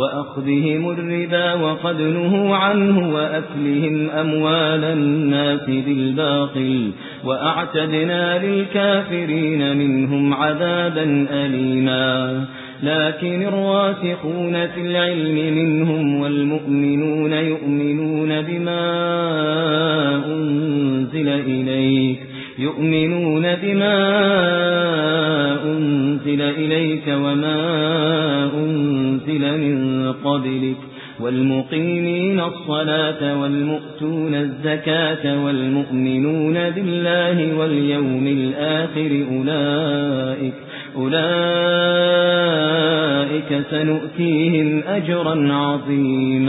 وأخذهم الربا وقد نهوا عنه وأكلهم أموال الناس بالباطل وأعتدنا للكافرين منهم عذابا أليما. لكن الراسخون في العلم منهم والمؤمنون يؤمنون بما أنزل إليك يؤمنون بما أنزل إليك وما أنزل من قبلك والمقيمين الصلاة والمؤتون الزكاة والمؤمنون بالله واليوم الآخر أولئك أولئك سنؤتيهم أجرا عظيما